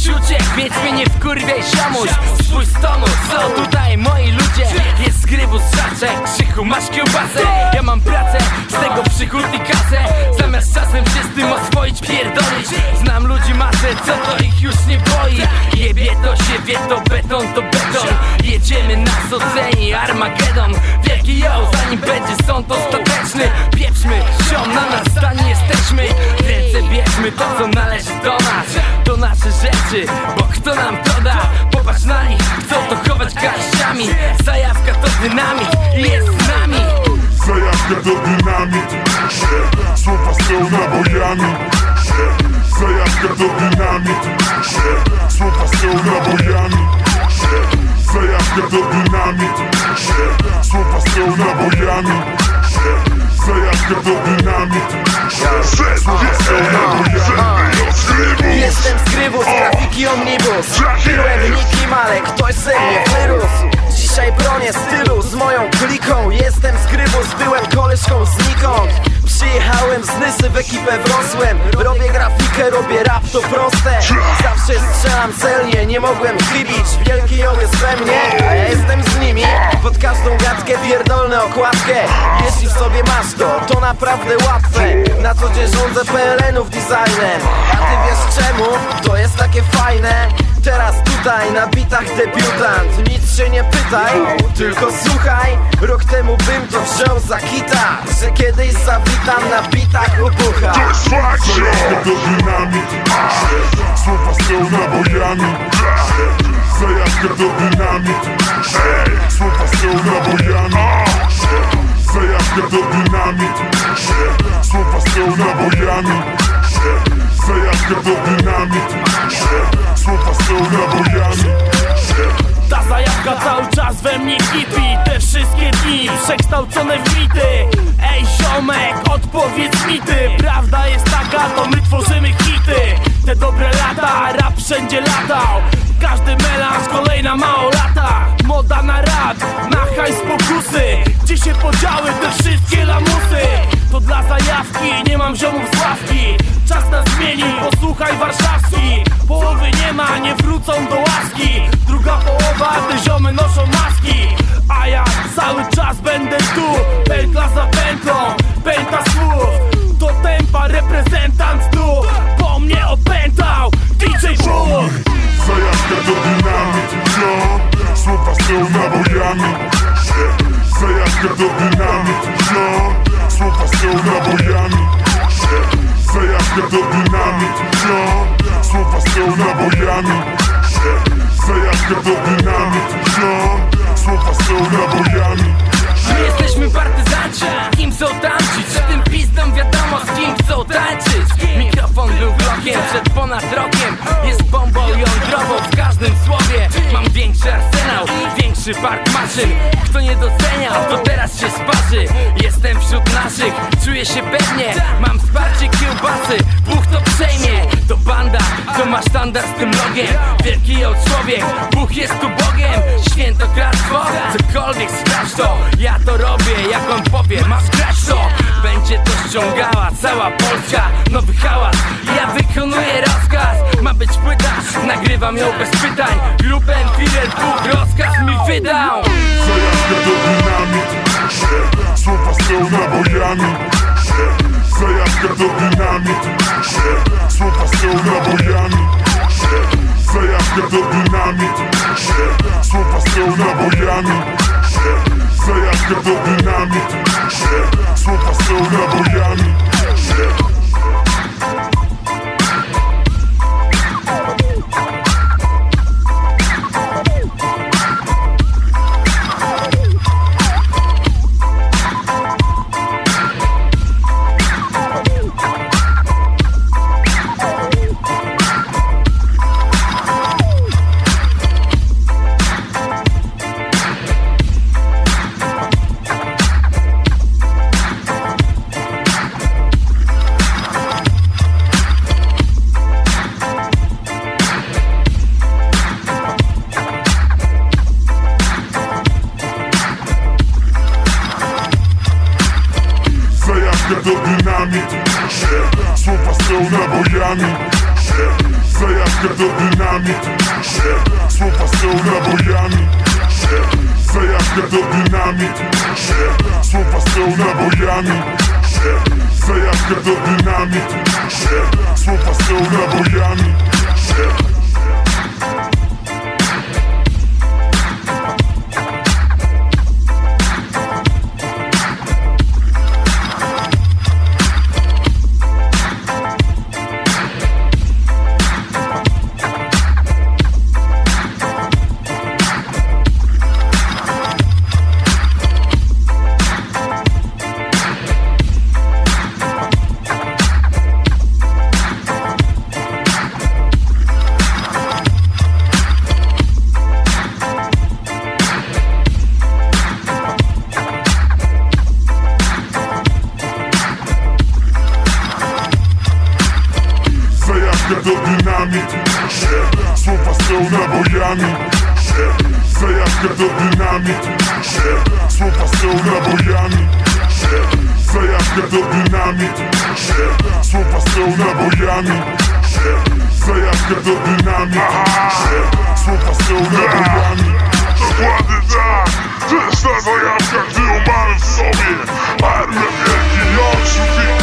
na byś uciekł, więc mnie nie wkurwiaj ziomuś Spójrz stonu, co tutaj moi ludzie? Jest grybus, szaczek, krzychu, masz kiełbasę. Ja mam pracę, z tego przychód i kasę. Zamiast czasem się z tym oswoić, pierdolić. Znam ludzi masę, co to ich już nie boi. Jebie to się wie, to beton, to beton. Jedziemy nas oceni Armagedon Jestem z grafiki omnibus. Byłem Niki Malek, ktoś ze mnie wyrósł. Dzisiaj bronię stylu z moją kliką. Jestem z grybus, byłem koleżką znikąd Przyjechałem z Nysy, w ekipę wrosłem. Robię grafikę, robię rap, to proste. Zawsze strzelam celnie, nie mogłem chybić. Wielki ją jest we mnie, a ja jestem z nimi. Pod każdą gadkę pierdolnę okładkę. Jeśli w sobie masz to, to naprawdę łatwe. Na co dzień rządzę PLN-ów designem. A ty wiesz czemu? To jest takie fajne. Teraz tutaj na bitach debiutant. Nic się nie pytaj, tylko słuchaj. Rok temu bym to wziął za kita Że kiedyś zawitam na bitach upucha Zajawka to dynamit Słowa są nabojami Zajawka to dynamit Słowa są nabojami Zajawka to dynamit mnie kipi Te wszystkie dni. Przekształcone w mity Ej ziomek, odpowiedz mi ty. Prawda jest taka, to my tworzymy hity. Te dobre lata, rap wszędzie latał. Każdy melanż, kolejna małolata. Moda na rap, na hajs pokusy. Gdzie się podziały te wszystkie lamusy? To dla zajawki, nie mam ziomów z ławki. Czas nas zmieni, posłuchaj warszawski. Połowy nie ma, nie wrócą do dynamit, yo Słowa są nabojami Zajawka to dynamit, yo Słowa są nabojami My jesteśmy partyzanci, kim tamci? Przy tym pizdą wiadomo z kim chcą tańczyć. Mikrofon był blokiem przed ponad rokiem. Jest bombą jądrową w każdym słowie. Mam większy arsenał, większy park maszyn. Kto nie doceniał, to teraz się sparzy wśród naszych, czuję się pewnie Mam wsparcie kiełbasy, Bóg to przejmie. To banda, to ma sztandar z tym logiem? Wielki ją człowiek, Bóg jest tu Bogiem. Świętokradztwo, cokolwiek sprawdź to Ja to robię, jak on powie, masz grać to. Będzie to ściągała cała Polska. Nowy hałas, ja wykonuję rozkaz. Ma być płyta, nagrywam ją bez pytań. Gruben, Firer, Bóg rozkaz mi wydał Zajawka to dynamit to dynamit Słowa są nabojami. Zajawka to dynamit. Słowa są nabojami. Zajawka to dynamit. Słowa są nabojami. Zajawka to dynamit. Słowa są nabojami są nabojami Zajawka to dynamit. Słowa są nabojami Zajawka to dynamit. Słowa są nabojami Zajawka to dynamit. Słowa są nabojami Dokładnie tak, to jest ta zajawka, gdy mamy w sobie. Armia wielki, Jork,